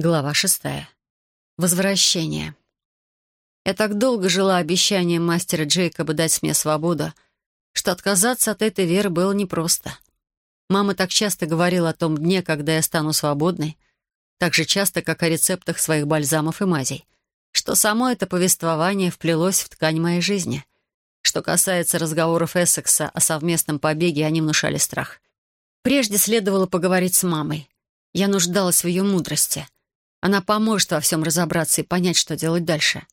Глава шестая. Возвращение. Я так долго жила обещанием мастера Джейкоба дать мне свободу, что отказаться от этой веры было непросто. Мама так часто говорила о том дне, когда я стану свободной, так же часто, как о рецептах своих бальзамов и мазей, что само это повествование вплелось в ткань моей жизни. Что касается разговоров Эссекса о совместном побеге, они внушали страх. Прежде следовало поговорить с мамой. Я нуждалась в ее мудрости — она поможет во всем разобраться и понять, что делать дальше.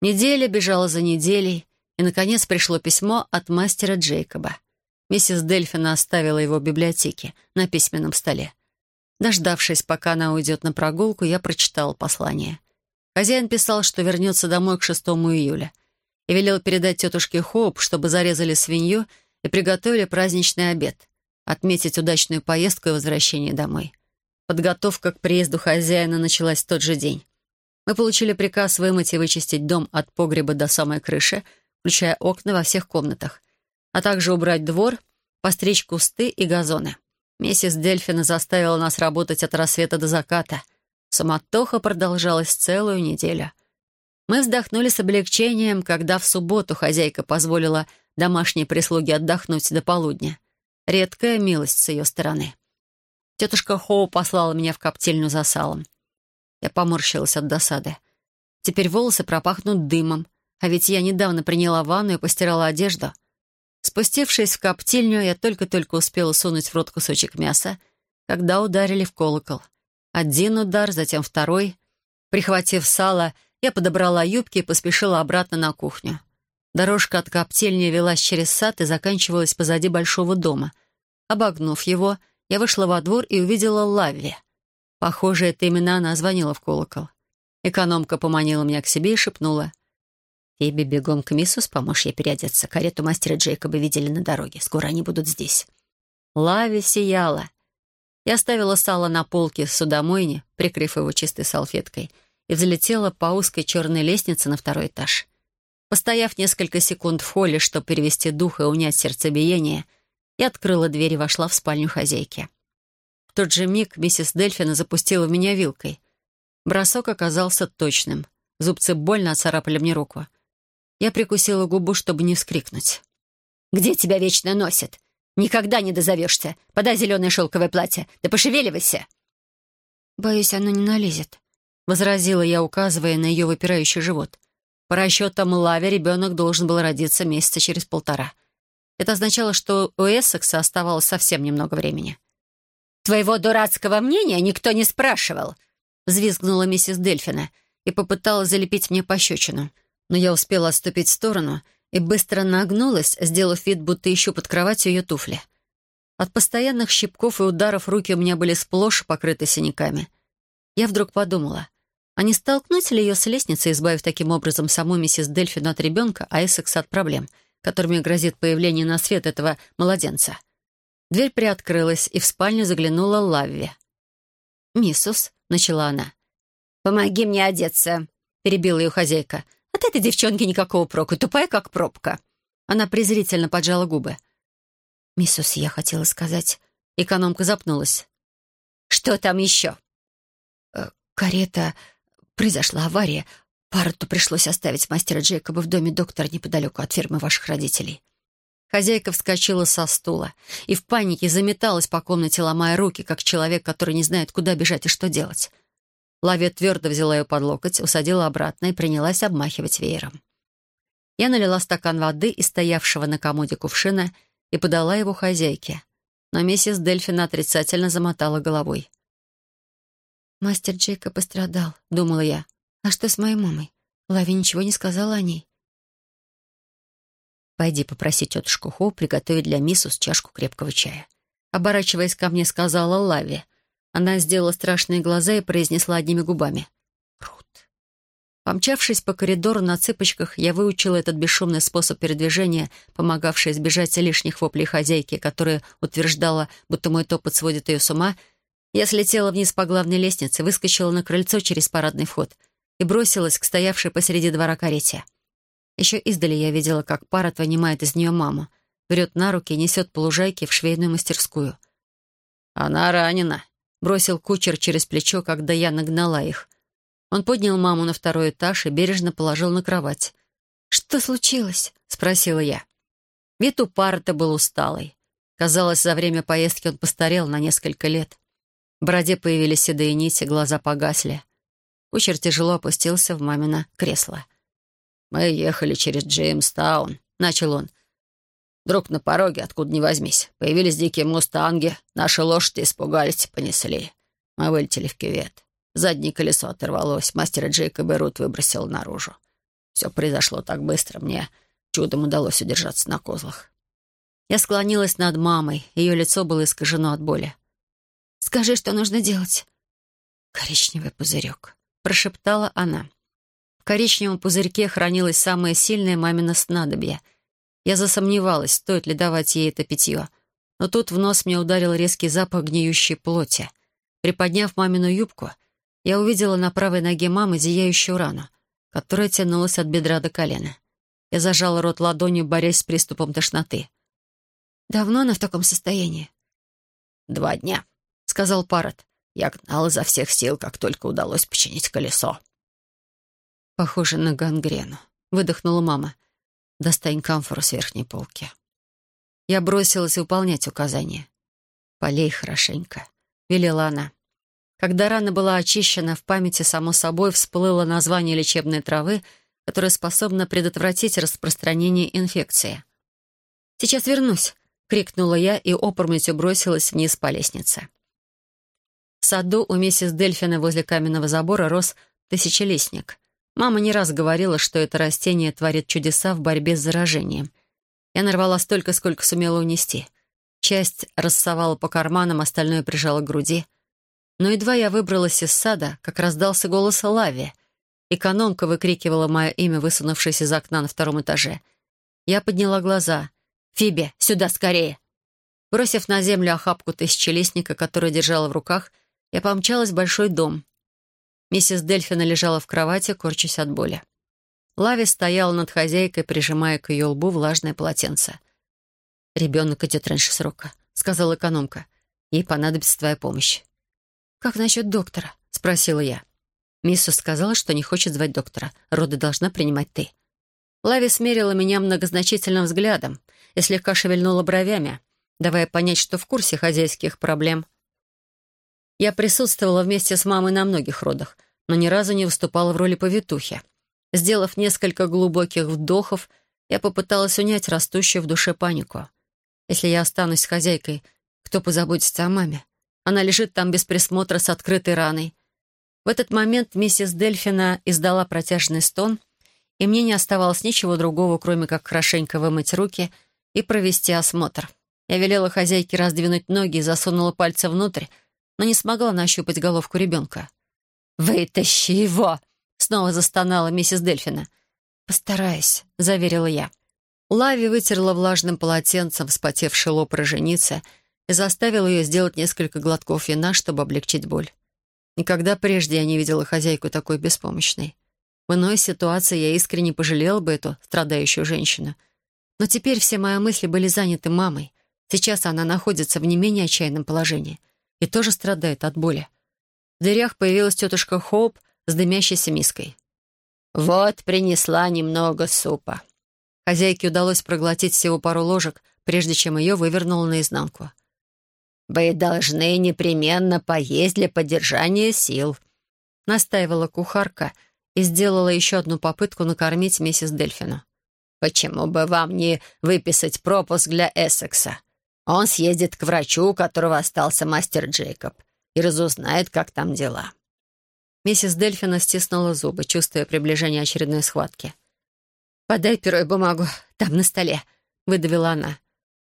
Неделя бежала за неделей, и, наконец, пришло письмо от мастера Джейкоба. Миссис Дельфина оставила его в библиотеке на письменном столе. Дождавшись, пока она уйдет на прогулку, я прочитала послание. Хозяин писал, что вернется домой к 6 июля, и велел передать тетушке Хоуп, чтобы зарезали свинью и приготовили праздничный обед, отметить удачную поездку и возвращение домой. Подготовка к приезду хозяина началась в тот же день. Мы получили приказ вымыть и вычистить дом от погреба до самой крыши, включая окна во всех комнатах, а также убрать двор, постричь кусты и газоны. Миссис Дельфина заставила нас работать от рассвета до заката. Самотоха продолжалась целую неделю. Мы вздохнули с облегчением, когда в субботу хозяйка позволила домашней прислуге отдохнуть до полудня. Редкая милость с ее стороны. Тетушка Хоу послала меня в коптильню за салом. Я поморщилась от досады. Теперь волосы пропахнут дымом, а ведь я недавно приняла ванну и постирала одежду. Спустившись в коптильню, я только-только успела сунуть в рот кусочек мяса, когда ударили в колокол. Один удар, затем второй. Прихватив сало, я подобрала юбки и поспешила обратно на кухню. Дорожка от коптильни велась через сад и заканчивалась позади большого дома. Обогнув его, я вышла во двор и увидела Лавви. Похоже, это именно она звонила в колокол. Экономка поманила меня к себе и шепнула. «Фиби, бегом к миссус, поможешь ей переодеться. Карету мастера Джейкоба видели на дороге. Скоро они будут здесь». Лави сияла. Я оставила сало на полке в судомойне, прикрыв его чистой салфеткой, и взлетела по узкой черной лестнице на второй этаж. Постояв несколько секунд в холле, чтобы перевести дух и унять сердцебиение, я открыла дверь и вошла в спальню хозяйки. В тот же миг миссис Дельфина запустила в меня вилкой. Бросок оказался точным. Зубцы больно оцарапали мне руку. Я прикусила губу, чтобы не вскрикнуть. «Где тебя вечно носит? Никогда не дозовешься. Подай зеленое шелковое платье. Да пошевеливайся!» «Боюсь, оно не налезет», — возразила я, указывая на ее выпирающий живот. По расчетам Лави ребенок должен был родиться месяца через полтора. Это означало, что у Эссекса оставалось совсем немного времени. «Твоего дурацкого мнения никто не спрашивал», — взвизгнула миссис Дельфина и попыталась залепить мне пощечину. Но я успела отступить в сторону и быстро нагнулась, сделав вид, будто ищу под кроватью ее туфли. От постоянных щипков и ударов руки у меня были сплошь покрыты синяками. Я вдруг подумала, а не столкнуть ли ее с лестницей, избавив таким образом саму миссис Дельфину от ребенка, а Эссекса от проблем — которыми грозит появление на свет этого младенца. Дверь приоткрылась, и в спальню заглянула Лавви. «Миссус», — начала она. «Помоги мне одеться», — перебила ее хозяйка. «От этой девчонки никакого проку, тупая, как пробка». Она презрительно поджала губы. «Миссус, я хотела сказать...» Экономка запнулась. «Что там еще?» «Э, «Карета... Произошла авария. Пару-то пришлось оставить мастера Джейкоба в доме доктора неподалеку от фермы ваших родителей. Хозяйка вскочила со стула и в панике заметалась по комнате, ломая руки, как человек, который не знает, куда бежать и что делать. Лавия твердо взяла ее под локоть, усадила обратно и принялась обмахивать веером. Я налила стакан воды из стоявшего на комоде кувшина и подала его хозяйке. Но миссис Дельфина отрицательно замотала головой. «Мастер Джейка пострадал», — думала я. «А что с моей мамой? Лави ничего не сказала о ней». «Пойди попроси тетушку Хо приготовить для миссус чашку крепкого чая». Оборачиваясь ко мне, сказала Лави. Она сделала страшные глаза и произнесла одними губами. «Рут». Помчавшись по коридору на цыпочках, я выучила этот бесшумный способ передвижения, помогавший избежать лишних воплей хозяйки, которая утверждала, будто мой топот сводит ее с ума. Я слетела вниз по главной лестнице, выскочила на крыльцо через парадный вход — и бросилась к стоявшей посреди двора карете. Еще издали я видела, как Парот вынимает из нее маму, берет на руки и несет по лужайке в швейную мастерскую. «Она ранена», бросил кучер через плечо, когда я нагнала их. Он поднял маму на второй этаж и бережно положил на кровать. «Что случилось?» — спросила я. Вид у Парта был усталый. Казалось, за время поездки он постарел на несколько лет. В бороде появились седые нити, глаза погасли. Кучер тяжело опустился в мамино кресло. «Мы ехали через Джеймстаун», — начал он. «Друг на пороге, откуда ни возьмись. Появились дикие мустанги, наши лошади испугались и понесли. Мы вылетели в кювет. Заднее колесо оторвалось, мастера Джейкоба Рут выбросил наружу. Все произошло так быстро, мне чудом удалось удержаться на козлах. Я склонилась над мамой, ее лицо было искажено от боли. «Скажи, что нужно делать?» «Коричневый пузырек», — прошептала она. В коричневом пузырьке хранилось самое сильное мамино снадобье. Я засомневалась, стоит ли давать ей это питье. Но тут в нос мне ударил резкий запах гниющей плоти. Приподняв мамину юбку, я увидела на правой ноге мамы зияющую рану, которая тянулась от бедра до колена. Я зажала рот ладонью, борясь с приступом тошноты. «Давно она в таком состоянии?» «Два дня», — сказал Паррот. Я гнал изо всех сил, как только удалось починить колесо. «Похоже на гангрену», — выдохнула мама. «Достань камфору с верхней полки». Я бросилась выполнять указания. «Полей хорошенько», — велела она. Когда рана была очищена, в памяти, само собой, всплыло название лечебной травы, которая способна предотвратить распространение инфекции. «Сейчас вернусь!» — крикнула я и опрометью бросилась вниз по лестнице. В саду у миссис Дельфина возле каменного забора рос тысячелистник. Мама не раз говорила, что это растение творит чудеса в борьбе с заражением. Я нарвала столько, сколько сумела унести. Часть рассовала по карманам, остальное прижала к груди — но едва я выбралась из сада, как раздался голос Лави. Экономка выкрикивала мое имя, высунувшись из окна на втором этаже. Я подняла глаза. «Фиби, сюда скорее!» Бросив на землю охапку тысячелистника, которую держала в руках, я помчалась в большой дом. Миссис Дельфина лежала в кровати, корчась от боли. Лави стояла над хозяйкой, прижимая к ее лбу влажное полотенце. «Ребенок идет раньше срока», — сказала экономка. «Ей понадобится твоя помощь». «Как насчет доктора?» — спросила я. Миссус сказала, что не хочет звать доктора. Роды должна принимать ты. Лави смерила меня многозначительным взглядом и слегка шевельнула бровями, давая понять, что в курсе хозяйских проблем. Я присутствовала вместе с мамой на многих родах, но ни разу не выступала в роли повитухи. Сделав несколько глубоких вдохов, я попыталась унять растущую в душе панику. Если я останусь хозяйкой, кто позаботится о маме? Она лежит там без присмотра с открытой раной. В этот момент миссис Дельфина издала протяжный стон, и мне не оставалось ничего другого, кроме как хорошенько вымыть руки и провести осмотр. Я велела хозяйке раздвинуть ноги и засунула пальцы внутрь, но не смогла нащупать головку ребенка. «Вытащи его!» — снова застонала миссис Дельфина. «Постараюсь», — заверила я. Лави вытерла влажным полотенцем вспотевший лоб роженицы — и заставил ее сделать несколько глотков вина, чтобы облегчить боль. Никогда прежде я не видела хозяйку такой беспомощной. В иной ситуации я искренне пожалела бы эту страдающую женщину. Но теперь все мои мысли были заняты мамой. Сейчас она находится в не менее отчаянном положении и тоже страдает от боли. В дверях появилась тетушка Хоуп с дымящейся миской. «Вот принесла немного супа». Хозяйке удалось проглотить всего пару ложек, прежде чем ее вывернуло наизнанку. «Вы должны непременно поесть для поддержания сил», — настаивала кухарка и сделала еще одну попытку накормить миссис Дельфину. «Почему бы вам не выписать пропуск для Эссекса? Он съездит к врачу, у которого остался мастер Джейкоб, и разузнает, как там дела». Миссис Дельфина стиснула зубы, чувствуя приближение очередной схватки. «Подай перо и бумагу, там на столе», — выдавила она.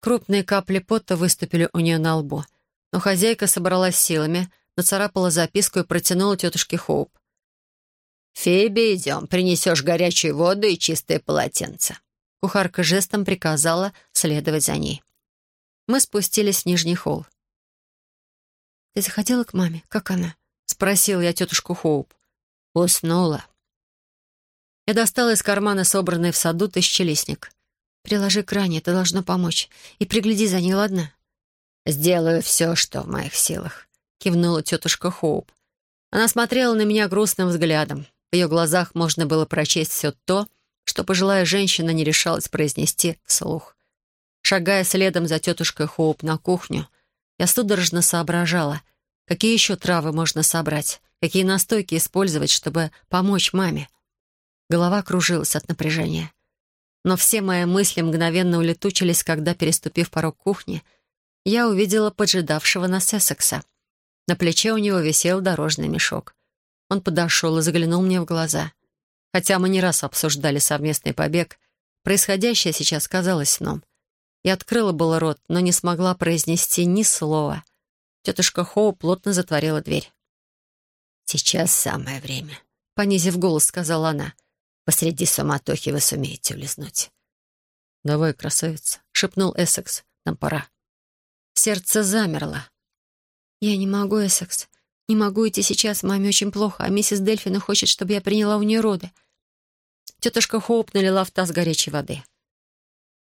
Крупные капли пота выступили у нее на лбу. Но хозяйка собралась силами, нацарапала записку и протянула тетушке Хоуп. «Фиби, идем, принесешь горячую воду и чистое полотенце». Кухарка жестом приказала следовать за ней. Мы спустились в нижний холл. «Ты заходила к маме? Как она?» — спросил я тетушку Хоуп. «Уснула». Я достала из кармана собранный в саду тысячелистник. Приложи к ране, это должно помочь. И пригляди за ней, ладно?» «Сделаю все, что в моих силах. кивнула тетушка Хоуп. Она смотрела на меня грустным взглядом. В ее глазах можно было прочесть все то, что пожилая женщина не решалась произнести вслух. Шагая следом за тетушкой Хоуп на кухню, я судорожно соображала, какие еще травы можно собрать, какие настойки использовать, чтобы помочь маме. Голова кружилась от напряжения. Но все мои мысли мгновенно улетучились, когда, переступив порог кухни, я увидела поджидавшего нас Эссекса. На плече у него висел дорожный мешок. Он подошел и заглянул мне в глаза. Хотя мы не раз обсуждали совместный побег, происходящее сейчас казалось сном. Я открыла было рот, но не смогла произнести ни слова. Тетушка Хоу плотно затворила дверь. «Сейчас самое время», — понизив голос, сказала она. «Посреди суматохи вы сумеете улизнуть». «Давай, красавица», — шепнул Эссекс. «Нам пора». Сердце замерло. «Я не могу, Эссекс. Не могу идти сейчас. Маме очень плохо, а миссис Дельфина хочет, чтобы я приняла у нее роды». Тетушка Хоуп налила в таз горячей воды.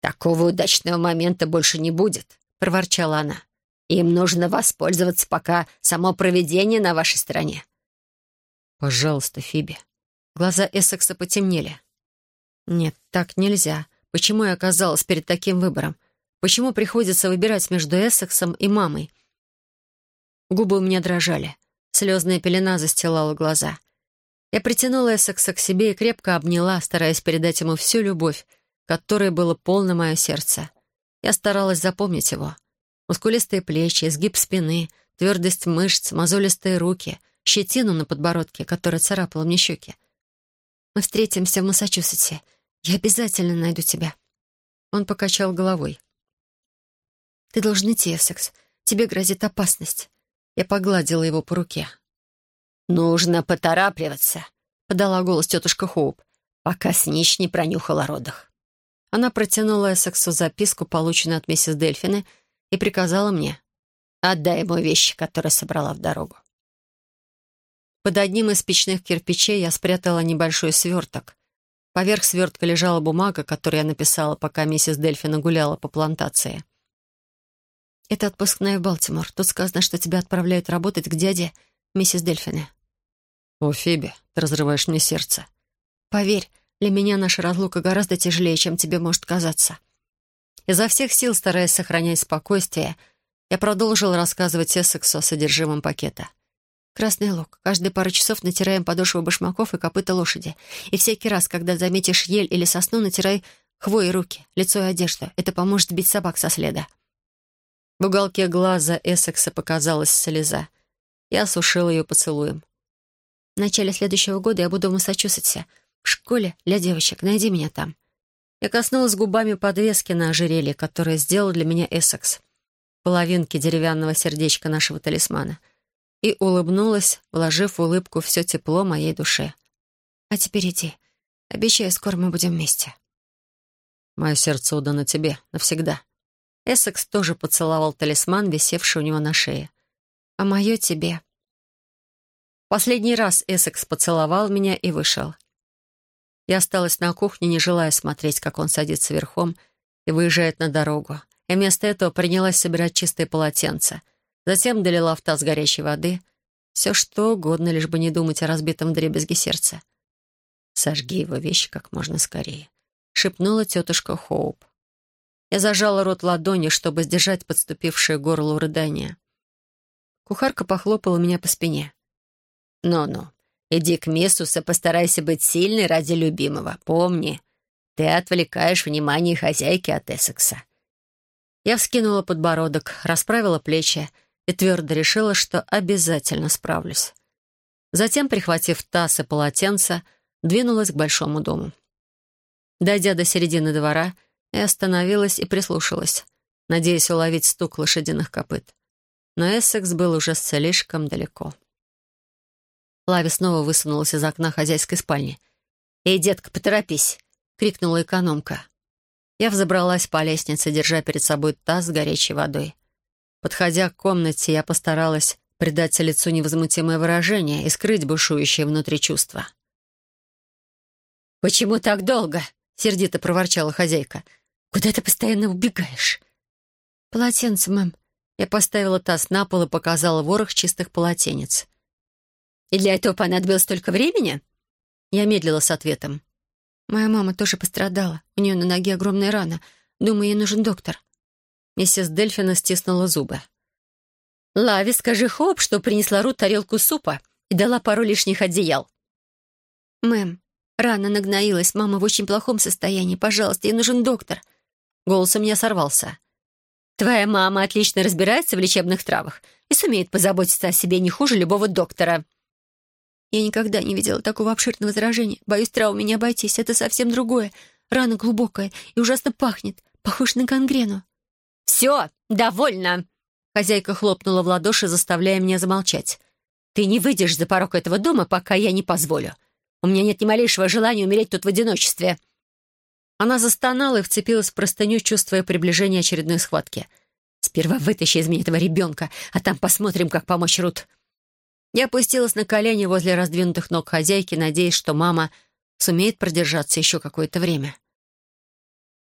«Такого удачного момента больше не будет», — проворчала она. «Им нужно воспользоваться, пока само проведение на вашей стороне». «Пожалуйста, Фиби». Глаза Эссекса потемнели. «Нет, так нельзя. Почему я оказалась перед таким выбором? Почему приходится выбирать между Эссексом и мамой?» Губы у меня дрожали. Слезная пелена застилала глаза. Я притянула Эссекса к себе и крепко обняла, стараясь передать ему всю любовь, которой было полно мое сердце. Я старалась запомнить его. Мускулистые плечи, изгиб спины, твердость мышц, мозолистые руки, щетину на подбородке, которая царапала мне щеки. «Мы встретимся в Массачусетсе. Я обязательно найду тебя». Он покачал головой. «Ты должен идти, Эссекс. Тебе грозит опасность». Я погладила его по руке. «Нужно поторапливаться», — подала голос тетушка Хоуп, пока Снич не пронюхала о родах. Она протянула Эссексу записку, полученную от миссис Дельфины, и приказала мне. «Отдай ему вещи, которые собрала в дорогу». Под одним из печных кирпичей я спрятала небольшой сверток. Поверх свертка лежала бумага, которую я написала, пока миссис Дельфина гуляла по плантации. «Это отпускная в Балтимор. Тут сказано, что тебя отправляют работать к дяде миссис Дельфине». «О, Фиби, ты разрываешь мне сердце». «Поверь, для меня наша разлука гораздо тяжелее, чем тебе может казаться. Изо всех сил, стараясь сохранять спокойствие, я продолжил рассказывать Эссексу о содержимом пакета. Красный лук. Каждые пару часов натираем подошву башмаков и копыта лошади. И всякий раз, когда заметишь ель или сосну, натирай хвоей руки, лицо и одежду. Это поможет сбить собак со следа. В уголке глаза Эссекса показалась слеза. Я осушила ее поцелуем. В начале следующего года я буду в Массачусетсе в школе для девочек. Найди меня там». Я коснулась губами подвески на ожерелье, которое сделал для меня Эссекс, половинки деревянного сердечка нашего талисмана, и улыбнулась, вложив в улыбку все тепло моей душе. «А теперь иди. Обещаю, скоро мы будем вместе». «Мое сердце удано тебе навсегда». Эссекс тоже поцеловал талисман, висевший у него на шее. «А мое тебе». Последний раз Эссекс поцеловал меня и вышел. Я осталась на кухне, не желая смотреть, как он садится верхом и выезжает на дорогу. И вместо этого принялась собирать чистые полотенца. Затем долила в таз горячей воды. Все что угодно, лишь бы не думать о разбитом дребезге сердца. «Сожги его вещи как можно скорее», — шепнула тетушка Хоуп. Я зажала рот ладонью, чтобы сдержать подступившее горло рыдания. Кухарка похлопала меня по спине. «Ну-ну, Иди к Миссус и постарайся быть сильной ради любимого. Помни, ты отвлекаешь внимание хозяйки от Эссекса». Я вскинула подбородок, расправила плечи и твердо решила, что обязательно справлюсь. Затем, прихватив таз и полотенце, двинулась к большому дому. Дойдя до середины двора, я остановилась и прислушалась, надеясь уловить стук лошадиных копыт. Но Эссекс был уже слишком далеко. Лави снова высунулась из окна хозяйской спальни. «Эй, детка, поторопись!» — крикнула экономка. Я взобралась по лестнице, держа перед собой таз с горячей водой. Подходя к комнате, я постаралась придать лицу невозмутимое выражение и скрыть бушующее внутри чувства. «Почему так долго?» — сердито проворчала хозяйка. «Куда ты постоянно убегаешь?» «Полотенце, мэм». Я поставила таз на пол и показала ворох чистых полотенец. «И для этого понадобилось столько времени?» Я медлила с ответом. «Моя мама тоже пострадала. У нее на ноге огромная рана. Думаю, ей нужен доктор». Миссис Дельфина стиснула зубы. «Лави, скажи Хоп, что принесла Рут тарелку супа и дала пару лишних одеял». «Мэм, рана нагноилась. Мама в очень плохом состоянии. Пожалуйста, ей нужен доктор». Голос у меня сорвался. Твоя мама отлично разбирается в лечебных травах и сумеет позаботиться о себе не хуже любого доктора». «Я никогда не видела такого обширного заражения. Боюсь травмами не обойтись. Это совсем другое. Рана глубокая и ужасно пахнет. Похож на гангрену». «Все, довольно!» Хозяйка хлопнула в ладоши, заставляя меня замолчать. «Ты не выйдешь за порог этого дома, пока я не позволю. У меня нет ни малейшего желания умереть тут в одиночестве. Она застонала и вцепилась в простыню, чувствуя приближение очередной схватки. «Сперва вытащи из меня этого ребенка, а там посмотрим, как помочь Рут». Я опустилась на колени возле раздвинутых ног хозяйки, надеясь, что мама сумеет продержаться еще какое-то время.